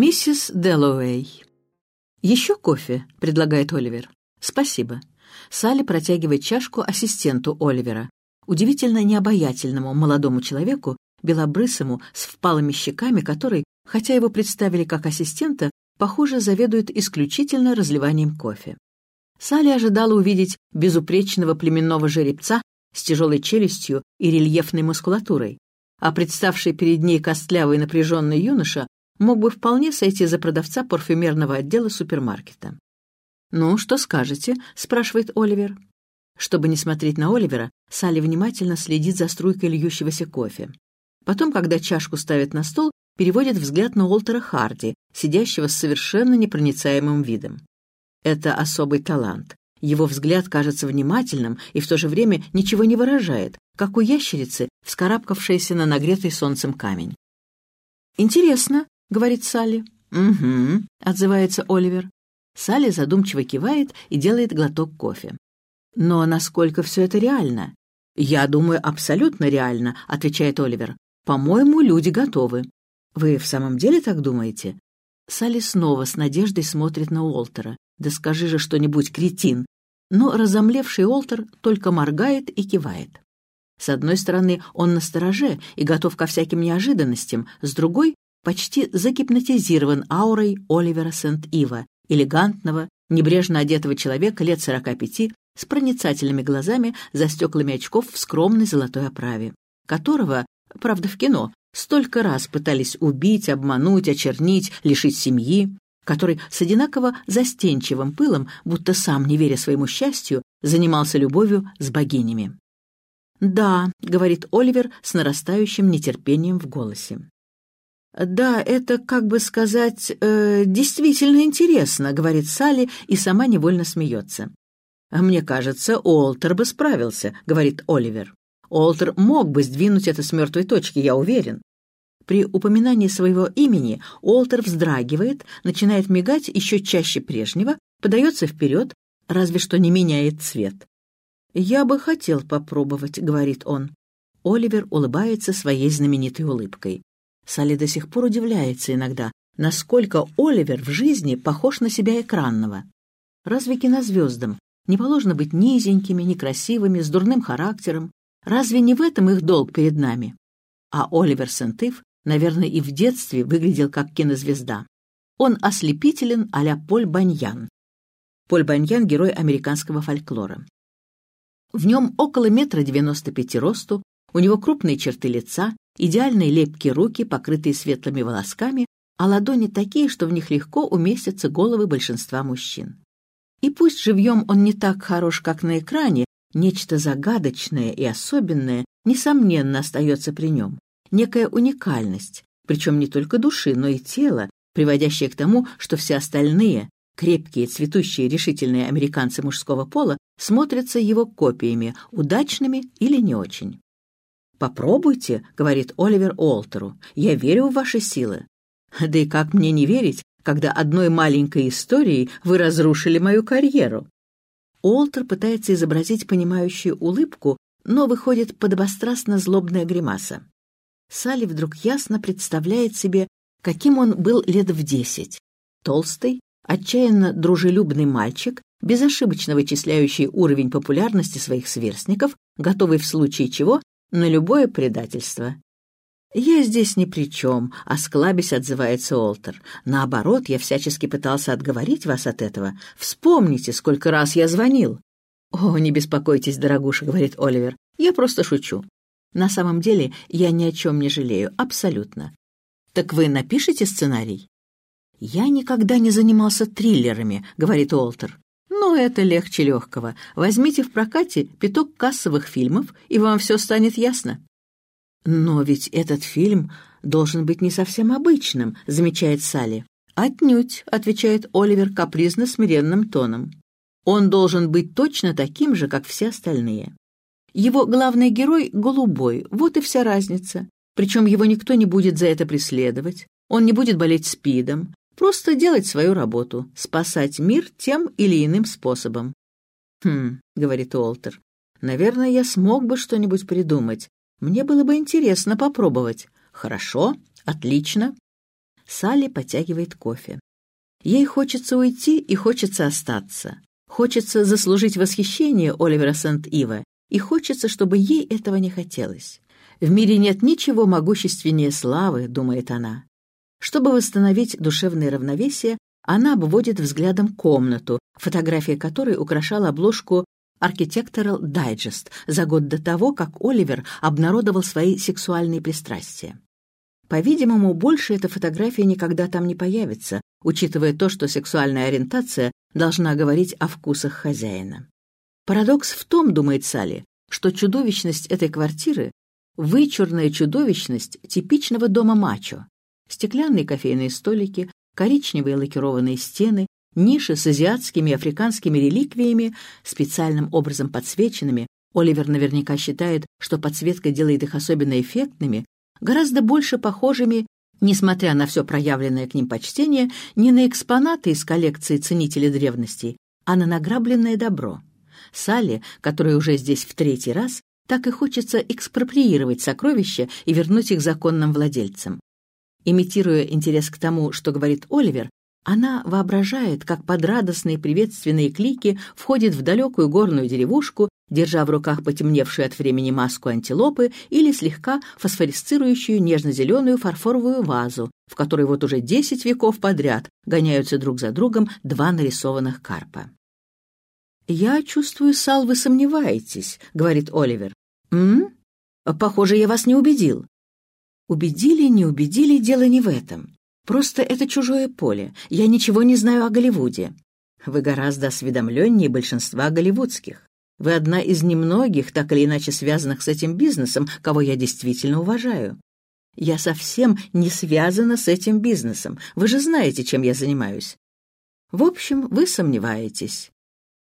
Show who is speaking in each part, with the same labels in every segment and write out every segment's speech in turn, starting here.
Speaker 1: Миссис Дэллоуэй. «Еще кофе?» — предлагает Оливер. «Спасибо». Салли протягивает чашку ассистенту Оливера, удивительно необаятельному молодому человеку, белобрысому, с впалыми щеками, который, хотя его представили как ассистента, похоже, заведует исключительно разливанием кофе. Салли ожидала увидеть безупречного племенного жеребца с тяжелой челюстью и рельефной мускулатурой, а представший перед ней костлявый напряженный юноша мог бы вполне сойти за продавца парфюмерного отдела супермаркета. «Ну, что скажете?» — спрашивает Оливер. Чтобы не смотреть на Оливера, Салли внимательно следит за струйкой льющегося кофе. Потом, когда чашку ставят на стол, переводит взгляд на Уолтера Харди, сидящего с совершенно непроницаемым видом. Это особый талант. Его взгляд кажется внимательным и в то же время ничего не выражает, как у ящерицы, вскарабкавшейся на нагретый солнцем камень. «Интересно», — говорит Салли. «Угу», — отзывается Оливер. Салли задумчиво кивает и делает глоток кофе. «Но насколько все это реально?» «Я думаю, абсолютно реально», — отвечает Оливер. «По-моему, люди готовы». «Вы в самом деле так думаете?» Салли снова с надеждой смотрит на Уолтера. «Да скажи же что-нибудь, кретин!» Но разомлевший Уолтер только моргает и кивает. С одной стороны, он настороже и готов ко всяким неожиданностям, с другой — почти загипнотизирован аурой Оливера Сент-Ива, элегантного, небрежно одетого человека лет сорока пяти, с проницательными глазами за стеклами очков в скромной золотой оправе, которого, правда в кино, столько раз пытались убить, обмануть, очернить, лишить семьи, который с одинаково застенчивым пылом, будто сам, не веря своему счастью, занимался любовью с богинями. «Да», — говорит Оливер с нарастающим нетерпением в голосе. «Да, это, как бы сказать, э, действительно интересно», — говорит Салли и сама невольно смеется. «Мне кажется, Олтер бы справился», — говорит Оливер. Олтер мог бы сдвинуть это с мертвой точки, я уверен. При упоминании своего имени Олтер вздрагивает, начинает мигать еще чаще прежнего, подается вперед, разве что не меняет цвет. «Я бы хотел попробовать», — говорит он. Оливер улыбается своей знаменитой улыбкой. Салли до сих пор удивляется иногда, насколько Оливер в жизни похож на себя экранного. Разве кинозвездам не положено быть низенькими, некрасивыми, с дурным характером? Разве не в этом их долг перед нами? А Оливер Сентыв, наверное, и в детстве выглядел как кинозвезда. Он ослепителен а-ля Поль Баньян. Поль Баньян — герой американского фольклора. В нем около метра девяносто пяти росту, у него крупные черты лица, идеальные лепкие руки, покрытые светлыми волосками, а ладони такие, что в них легко уместятся головы большинства мужчин. И пусть живьем он не так хорош, как на экране, нечто загадочное и особенное, несомненно, остается при нем. Некая уникальность, причем не только души, но и тела, приводящая к тому, что все остальные, крепкие, цветущие, решительные американцы мужского пола, смотрятся его копиями, удачными или не очень. «Попробуйте», — говорит Оливер Олтеру, — «я верю в ваши силы». Да и как мне не верить, когда одной маленькой историей вы разрушили мою карьеру? Олтер пытается изобразить понимающую улыбку, но выходит подобострастно злобная гримаса. Салли вдруг ясно представляет себе, каким он был лет в десять. Толстый, отчаянно дружелюбный мальчик, безошибочно вычисляющий уровень популярности своих сверстников, готовый в случае чего на любое предательство. «Я здесь ни при чем», — осклабясь отзывается Олтер. «Наоборот, я всячески пытался отговорить вас от этого. Вспомните, сколько раз я звонил». «О, не беспокойтесь, дорогуша», — говорит Оливер. «Я просто шучу. На самом деле я ни о чем не жалею, абсолютно. Так вы напишите сценарий?» «Я никогда не занимался триллерами», — говорит Олтер. «Ну, это легче легкого. Возьмите в прокате пяток кассовых фильмов, и вам все станет ясно». «Но ведь этот фильм должен быть не совсем обычным», — замечает Салли. «Отнюдь», — отвечает Оливер капризно-смиренным тоном. «Он должен быть точно таким же, как все остальные. Его главный герой — голубой, вот и вся разница. Причем его никто не будет за это преследовать, он не будет болеть спидом, Просто делать свою работу, спасать мир тем или иным способом. «Хм», — говорит Уолтер, — «наверное, я смог бы что-нибудь придумать. Мне было бы интересно попробовать». «Хорошо, отлично». Салли подтягивает кофе. Ей хочется уйти и хочется остаться. Хочется заслужить восхищение Оливера Сент-Ива, и хочется, чтобы ей этого не хотелось. В мире нет ничего могущественнее славы, думает она. Чтобы восстановить душевное равновесие, она обводит взглядом комнату, фотография которой украшала обложку Architectural Digest за год до того, как Оливер обнародовал свои сексуальные пристрастия. По-видимому, больше эта фотография никогда там не появится, учитывая то, что сексуальная ориентация должна говорить о вкусах хозяина. Парадокс в том, думает Салли, что чудовищность этой квартиры — вычурная чудовищность типичного дома мачо. Стеклянные кофейные столики, коричневые лакированные стены, ниши с азиатскими и африканскими реликвиями, специальным образом подсвеченными, Оливер наверняка считает, что подсветка делает их особенно эффектными, гораздо больше похожими, несмотря на все проявленное к ним почтение, не на экспонаты из коллекции ценителей древностей, а на награбленное добро. Салли, которая уже здесь в третий раз, так и хочется экспроприировать сокровища и вернуть их законным владельцам. Имитируя интерес к тому, что говорит Оливер, она воображает, как под радостные приветственные клики входит в далекую горную деревушку, держа в руках потемневшую от времени маску антилопы или слегка фосфорисцирующую нежно-зеленую фарфоровую вазу, в которой вот уже десять веков подряд гоняются друг за другом два нарисованных карпа. «Я чувствую, Сал, вы сомневаетесь», — говорит Оливер. «М? Похоже, я вас не убедил». Убедили, не убедили, дело не в этом. Просто это чужое поле. Я ничего не знаю о Голливуде. Вы гораздо осведомленнее большинства голливудских. Вы одна из немногих, так или иначе связанных с этим бизнесом, кого я действительно уважаю. Я совсем не связана с этим бизнесом. Вы же знаете, чем я занимаюсь. В общем, вы сомневаетесь.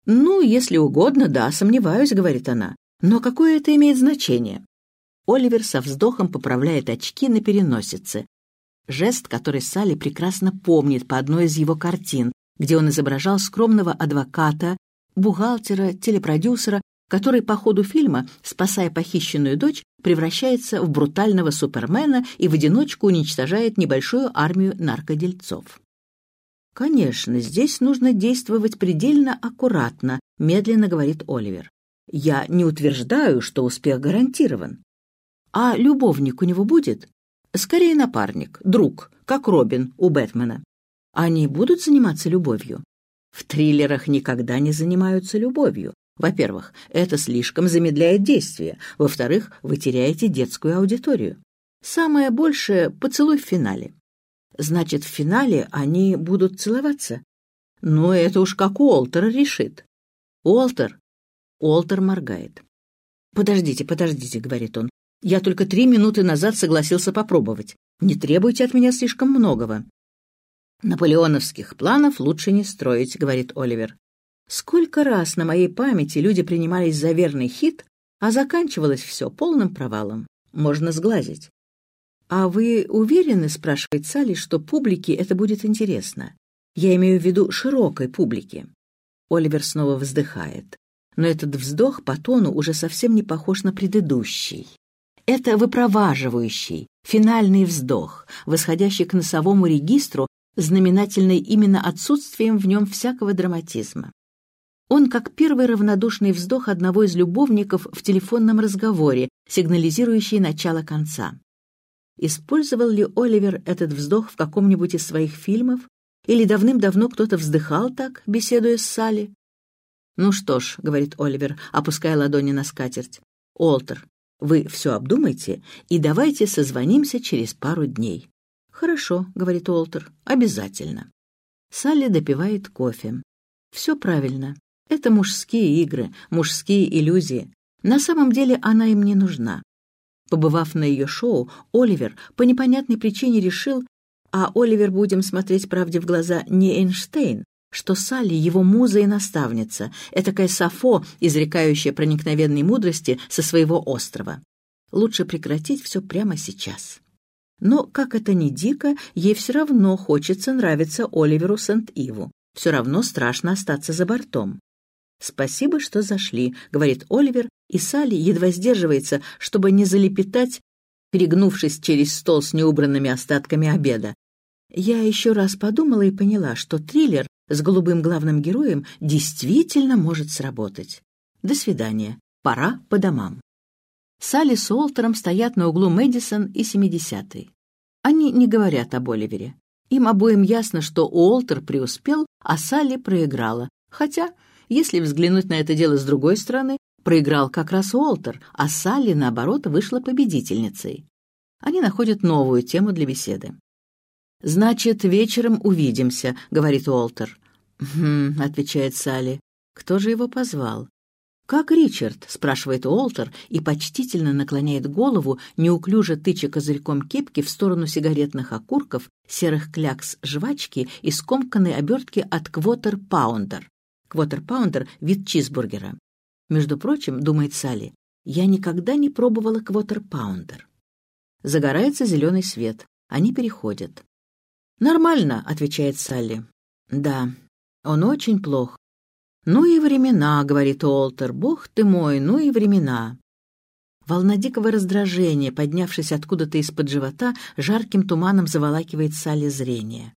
Speaker 1: «Ну, если угодно, да, сомневаюсь», — говорит она. «Но какое это имеет значение?» Оливер со вздохом поправляет очки на переносице. Жест, который Салли прекрасно помнит по одной из его картин, где он изображал скромного адвоката, бухгалтера, телепродюсера, который по ходу фильма, спасая похищенную дочь, превращается в брутального супермена и в одиночку уничтожает небольшую армию наркодельцов. «Конечно, здесь нужно действовать предельно аккуратно», — медленно говорит Оливер. «Я не утверждаю, что успех гарантирован. А любовник у него будет? Скорее напарник, друг, как Робин у Бэтмена. Они будут заниматься любовью? В триллерах никогда не занимаются любовью. Во-первых, это слишком замедляет действие. Во-вторых, вы теряете детскую аудиторию. Самое большее — поцелуй в финале. Значит, в финале они будут целоваться? Но это уж как Уолтер решит. Уолтер? Уолтер моргает. «Подождите, подождите», — говорит он. Я только три минуты назад согласился попробовать. Не требуйте от меня слишком многого». «Наполеоновских планов лучше не строить», — говорит Оливер. «Сколько раз на моей памяти люди принимались за верный хит, а заканчивалось все полным провалом. Можно сглазить». «А вы уверены, — спрашивает Салли, — что публике это будет интересно? Я имею в виду широкой публике». Оливер снова вздыхает. Но этот вздох по тону уже совсем не похож на предыдущий. Это выпроваживающий, финальный вздох, восходящий к носовому регистру, знаменательный именно отсутствием в нем всякого драматизма. Он как первый равнодушный вздох одного из любовников в телефонном разговоре, сигнализирующий начало конца. Использовал ли Оливер этот вздох в каком-нибудь из своих фильмов? Или давным-давно кто-то вздыхал так, беседуя с Салли? «Ну что ж», — говорит Оливер, опуская ладони на скатерть, — «Олтер, вы все обдумайте и давайте созвонимся через пару дней». «Хорошо», — говорит Уолтер, — «обязательно». Салли допивает кофе. «Все правильно. Это мужские игры, мужские иллюзии. На самом деле она им не нужна». Побывав на ее шоу, Оливер по непонятной причине решил, а Оливер, будем смотреть правде в глаза, не Эйнштейн, что Салли — его муза и наставница, этакая Сафо, изрекающая проникновенной мудрости со своего острова. Лучше прекратить все прямо сейчас. Но, как это ни дико, ей все равно хочется нравиться Оливеру Сент-Иву. Все равно страшно остаться за бортом. «Спасибо, что зашли», — говорит Оливер, и Салли едва сдерживается, чтобы не залепетать, перегнувшись через стол с неубранными остатками обеда. Я еще раз подумала и поняла, что триллер с голубым главным героем действительно может сработать. До свидания. Пора по домам. Салли с Уолтером стоят на углу Мэдисон и 70-й. Они не говорят об Оливере. Им обоим ясно, что Уолтер преуспел, а Салли проиграла. Хотя, если взглянуть на это дело с другой стороны, проиграл как раз Уолтер, а Салли, наоборот, вышла победительницей. Они находят новую тему для беседы. «Значит, вечером увидимся», — говорит Уолтер. «Хм», — отвечает Салли. «Кто же его позвал?» «Как Ричард?» — спрашивает Уолтер и почтительно наклоняет голову, неуклюже тыча козырьком кепки в сторону сигаретных окурков, серых клякс жвачки и скомканной обертки от Квотер Паундер. Квотер Паундер — вид чизбургера. Между прочим, думает Салли, я никогда не пробовала Квотер Паундер. Загорается зеленый свет. Они переходят. «Нормально», — отвечает Салли. «Да, он очень плох». «Ну и времена», — говорит Уолтер, — «бог ты мой, ну и времена». Волна дикого раздражения, поднявшись откуда-то из-под живота, жарким туманом заволакивает Салли зрение.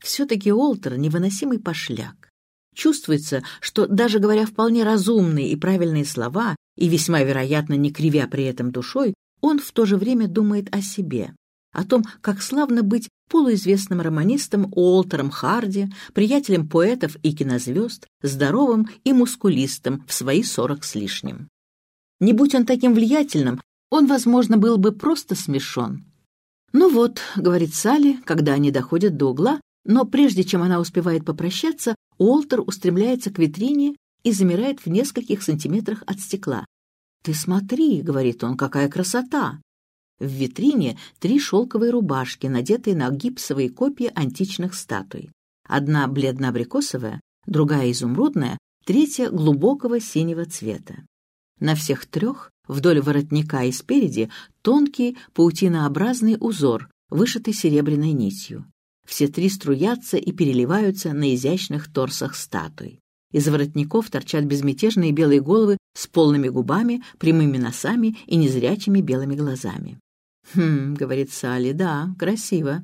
Speaker 1: Все-таки Уолтер — невыносимый пошляк. Чувствуется, что даже говоря вполне разумные и правильные слова, и весьма вероятно не кривя при этом душой, он в то же время думает о себе о том, как славно быть полуизвестным романистом Уолтером Харди, приятелем поэтов и кинозвезд, здоровым и мускулистым в свои сорок с лишним. Не будь он таким влиятельным, он, возможно, был бы просто смешон. «Ну вот», — говорит Салли, когда они доходят до угла, но прежде чем она успевает попрощаться, Уолтер устремляется к витрине и замирает в нескольких сантиметрах от стекла. «Ты смотри», — говорит он, — «какая красота!» В витрине три шелковые рубашки, надетые на гипсовые копии античных статуй. Одна бледно-абрикосовая, другая изумрудная, третья глубокого синего цвета. На всех трех, вдоль воротника и спереди, тонкий паутинообразный узор, вышитый серебряной нитью. Все три струятся и переливаются на изящных торсах статуй. Из воротников торчат безмятежные белые головы с полными губами, прямыми носами и незрячими белыми глазами. «Хм», — говорит Салли, — «да, красиво.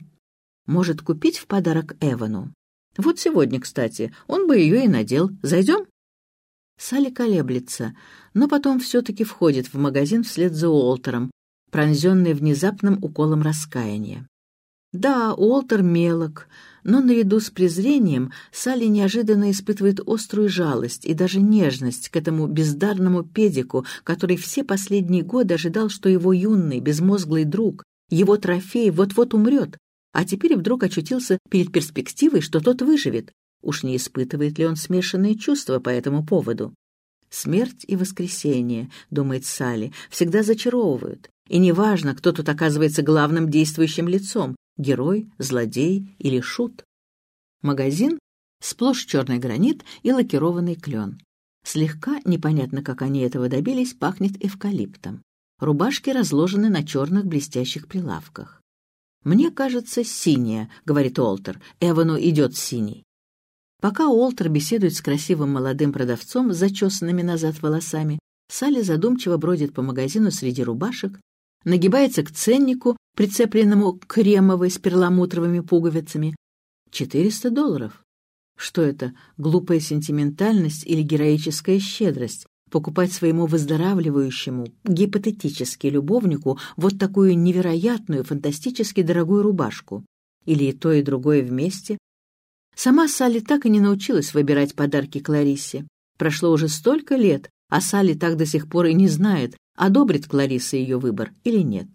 Speaker 1: Может, купить в подарок Эвану? Вот сегодня, кстати, он бы ее и надел. Зайдем?» Салли колеблется, но потом все-таки входит в магазин вслед за Уолтером, пронзенный внезапным уколом раскаяния. Да, Уолтер мелок, но наряду с презрением Салли неожиданно испытывает острую жалость и даже нежность к этому бездарному педику, который все последние годы ожидал, что его юный, безмозглый друг, его трофей вот-вот умрет, а теперь вдруг очутился перед перспективой, что тот выживет. Уж не испытывает ли он смешанные чувства по этому поводу? Смерть и воскресение, думает Салли, всегда зачаровывают. И неважно, кто тут оказывается главным действующим лицом, герой, злодей или шут. Магазин — сплошь черный гранит и лакированный клен. Слегка, непонятно, как они этого добились, пахнет эвкалиптом. Рубашки разложены на черных блестящих прилавках. «Мне кажется, синяя», — говорит Уолтер. «Эвану идет синий». Пока Уолтер беседует с красивым молодым продавцом с зачесанными назад волосами, Салли задумчиво бродит по магазину среди рубашек, нагибается к ценнику, прицепленному к кремовой с перламутровыми пуговицами. Четыреста долларов. Что это, глупая сентиментальность или героическая щедрость? Покупать своему выздоравливающему, гипотетически любовнику, вот такую невероятную, фантастически дорогую рубашку? Или и то, и другое вместе? Сама Салли так и не научилась выбирать подарки Клариссе. Прошло уже столько лет, а Салли так до сих пор и не знает, одобрит Клариса ее выбор или нет.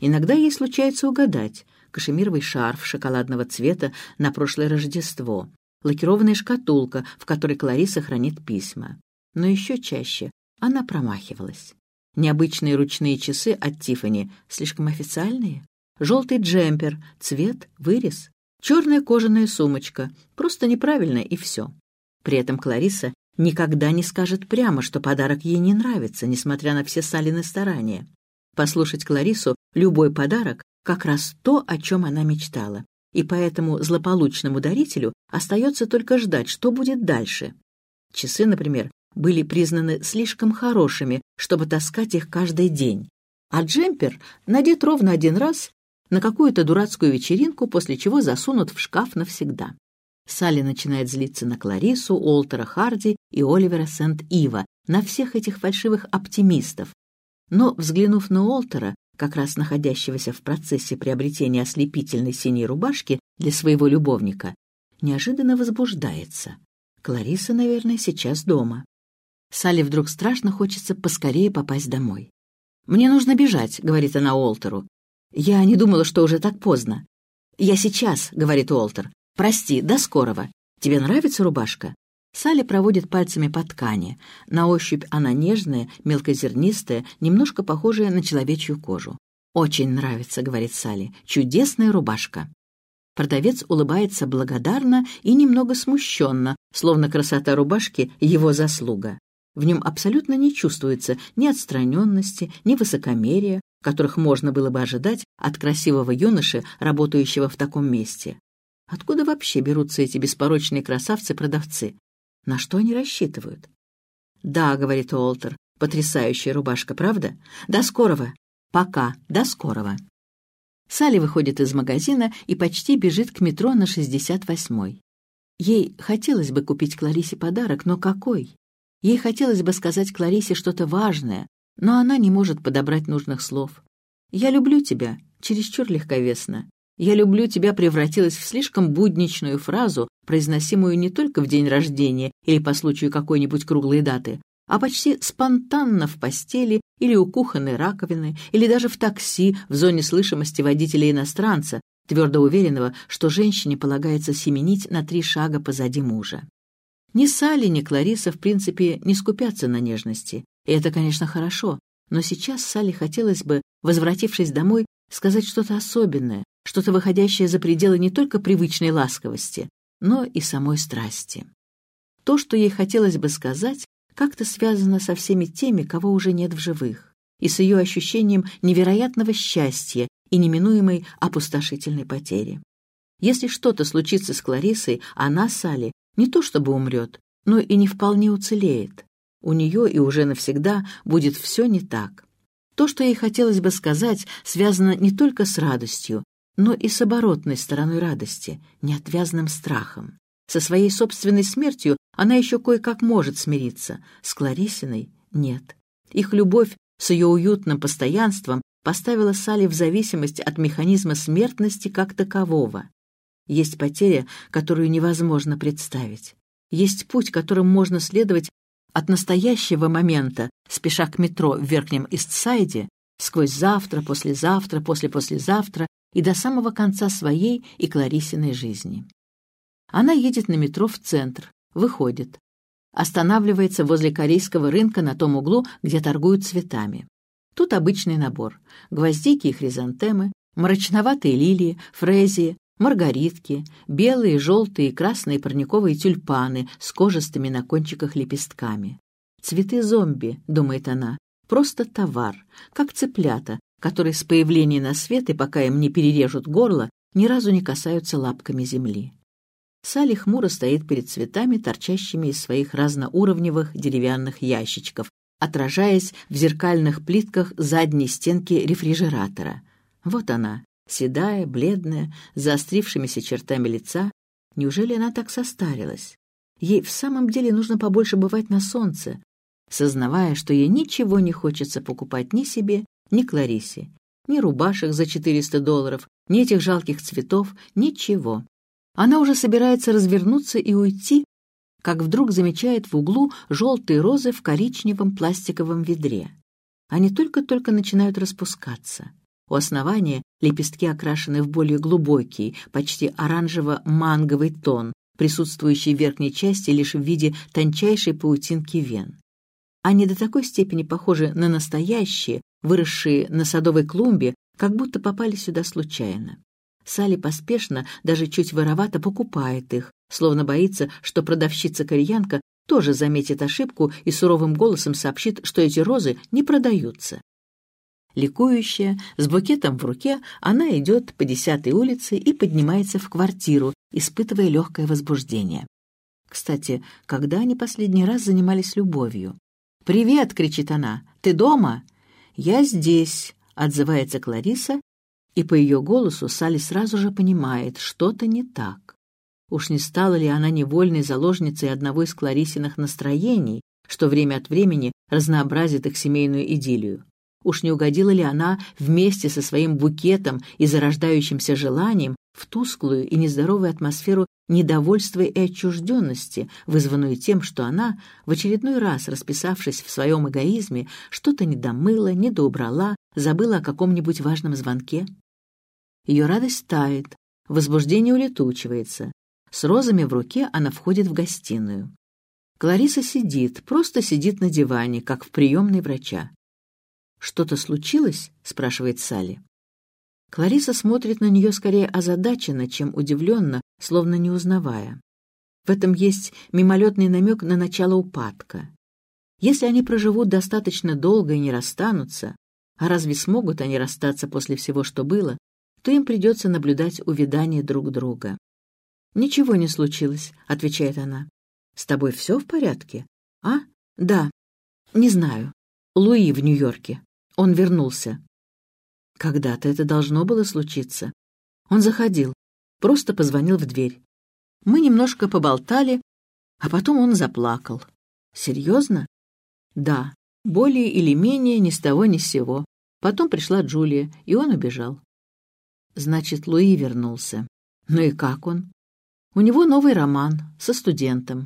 Speaker 1: Иногда ей случается угадать кашемировый шарф шоколадного цвета на прошлое Рождество, лакированная шкатулка, в которой Клариса хранит письма. Но еще чаще она промахивалась. Необычные ручные часы от Тиффани слишком официальные. Желтый джемпер, цвет, вырез. Черная кожаная сумочка, просто неправильно и все. При этом Клариса никогда не скажет прямо, что подарок ей не нравится, несмотря на все Салины старания. Послушать Кларису любой подарок как раз то, о чем она мечтала. И поэтому злополучному дарителю остается только ждать, что будет дальше. Часы, например, были признаны слишком хорошими, чтобы таскать их каждый день. А джемпер надет ровно один раз, на какую-то дурацкую вечеринку, после чего засунут в шкаф навсегда. Салли начинает злиться на Кларису, Уолтера Харди и Оливера Сент-Ива, на всех этих фальшивых оптимистов. Но, взглянув на Уолтера, как раз находящегося в процессе приобретения ослепительной синей рубашки для своего любовника, неожиданно возбуждается. Клариса, наверное, сейчас дома. Салли вдруг страшно хочется поскорее попасть домой. «Мне нужно бежать», — говорит она Уолтеру. «Я не думала, что уже так поздно». «Я сейчас», — говорит Уолтер. «Прости, до скорого. Тебе нравится рубашка?» Салли проводит пальцами по ткани. На ощупь она нежная, мелкозернистая, немножко похожая на человечью кожу. «Очень нравится», — говорит Салли. «Чудесная рубашка». Продавец улыбается благодарно и немного смущенно, словно красота рубашки — его заслуга. В нем абсолютно не чувствуется ни отстраненности, ни высокомерия, которых можно было бы ожидать от красивого юноши, работающего в таком месте. Откуда вообще берутся эти беспорочные красавцы-продавцы? На что они рассчитывают? «Да», — говорит Уолтер, — «потрясающая рубашка, правда? До скорого!» «Пока, до скорого!» Салли выходит из магазина и почти бежит к метро на 68-й. Ей хотелось бы купить Кларисе подарок, но какой? Ей хотелось бы сказать Кларисе что-то важное, но она не может подобрать нужных слов. «Я люблю тебя», чересчур легковесно. «Я люблю тебя» превратилась в слишком будничную фразу, произносимую не только в день рождения или по случаю какой-нибудь круглой даты, а почти спонтанно в постели или у кухонной раковины, или даже в такси в зоне слышимости водителя-иностранца, твердо уверенного, что женщине полагается семенить на три шага позади мужа. Ни Салли, ни Клариса, в принципе, не скупятся на нежности, и это, конечно, хорошо, но сейчас Салли хотелось бы, возвратившись домой, сказать что-то особенное, что-то выходящее за пределы не только привычной ласковости, но и самой страсти. То, что ей хотелось бы сказать, как-то связано со всеми теми, кого уже нет в живых, и с ее ощущением невероятного счастья и неминуемой опустошительной потери. Если что-то случится с Кларисой, она, Салли, не то чтобы умрет, но и не вполне уцелеет. У нее и уже навсегда будет все не так. То, что ей хотелось бы сказать, связано не только с радостью, но и с оборотной стороной радости, неотвязным страхом. Со своей собственной смертью она еще кое-как может смириться, с Кларисиной — нет. Их любовь с ее уютным постоянством поставила Салли в зависимость от механизма смертности как такового. Есть потеря, которую невозможно представить. Есть путь, которым можно следовать от настоящего момента, спеша к метро в Верхнем Истсайде, сквозь завтра, послезавтра, после-послезавтра и до самого конца своей и Кларисиной жизни. Она едет на метро в центр, выходит. Останавливается возле корейского рынка на том углу, где торгуют цветами. Тут обычный набор. Гвоздики и хризантемы, мрачноватые лилии, фрезии, маргаритки, белые, желтые и красные парниковые тюльпаны с кожистыми на кончиках лепестками. «Цветы зомби», — думает она, — «просто товар, как цыплята, которые с появления на свет и пока им не перережут горло, ни разу не касаются лапками земли». Салли хмуро стоит перед цветами, торчащими из своих разноуровневых деревянных ящичков, отражаясь в зеркальных плитках задней стенки рефрижератора. Вот она, седая, бледная, с заострившимися чертами лица. Неужели она так состарилась? Ей в самом деле нужно побольше бывать на солнце, сознавая, что ей ничего не хочется покупать ни себе, ни Кларисе, ни рубашек за 400 долларов, ни этих жалких цветов, ничего. Она уже собирается развернуться и уйти, как вдруг замечает в углу желтые розы в коричневом пластиковом ведре. Они только-только начинают распускаться. У основания лепестки окрашены в более глубокий, почти оранжево-манговый тон, присутствующий в верхней части лишь в виде тончайшей паутинки вен. Они до такой степени похожи на настоящие, выросшие на садовой клумбе, как будто попали сюда случайно. Салли поспешно, даже чуть воровато покупает их, словно боится, что продавщица-кореянка тоже заметит ошибку и суровым голосом сообщит, что эти розы не продаются. Ликующая, с букетом в руке, она идет по десятой улице и поднимается в квартиру, испытывая легкое возбуждение. Кстати, когда они последний раз занимались любовью? «Привет!» — кричит она. «Ты дома?» «Я здесь!» — отзывается Клариса И по ее голосу Салли сразу же понимает, что-то не так. Уж не стала ли она невольной заложницей одного из Кларисиных настроений, что время от времени разнообразит их семейную идиллию? Уж не угодила ли она вместе со своим букетом и зарождающимся желанием в тусклую и нездоровую атмосферу недовольства и отчужденности, вызванную тем, что она, в очередной раз расписавшись в своем эгоизме, что-то недомыла, недоубрала, забыла о каком-нибудь важном звонке? Ее радость тает, возбуждение улетучивается. С розами в руке она входит в гостиную. Клариса сидит, просто сидит на диване, как в приемной врача. «Что-то случилось?» — спрашивает Салли. Клариса смотрит на нее скорее озадаченно, чем удивленно, словно не узнавая. В этом есть мимолетный намек на начало упадка. Если они проживут достаточно долго и не расстанутся, а разве смогут они расстаться после всего, что было, то им придется наблюдать увядание друг друга. «Ничего не случилось», — отвечает она. «С тобой все в порядке?» «А? Да. Не знаю. Луи в Нью-Йорке. Он вернулся. Когда-то это должно было случиться. Он заходил, просто позвонил в дверь. Мы немножко поболтали, а потом он заплакал. Серьезно? Да, более или менее ни с того ни с сего. Потом пришла Джулия, и он убежал. Значит, Луи вернулся. Ну и как он? У него новый роман со студентом.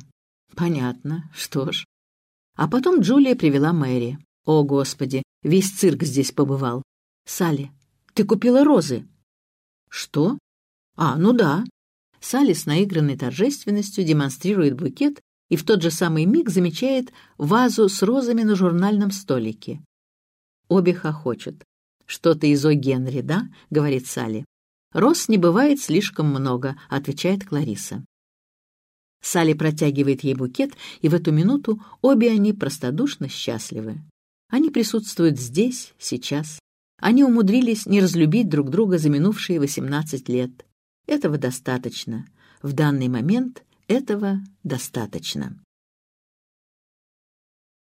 Speaker 1: Понятно, что ж. А потом Джулия привела Мэри. О, Господи, весь цирк здесь побывал. Салли, ты купила розы? Что? А, ну да. Салли с наигранной торжественностью демонстрирует букет и в тот же самый миг замечает вазу с розами на журнальном столике. Обе хохочут. «Что-то из О. Да?» — говорит Салли. «Роз не бывает слишком много», — отвечает Клариса. Салли протягивает ей букет, и в эту минуту обе они простодушно счастливы. Они присутствуют здесь, сейчас. Они умудрились не разлюбить друг друга за минувшие 18 лет. Этого достаточно. В данный момент этого достаточно.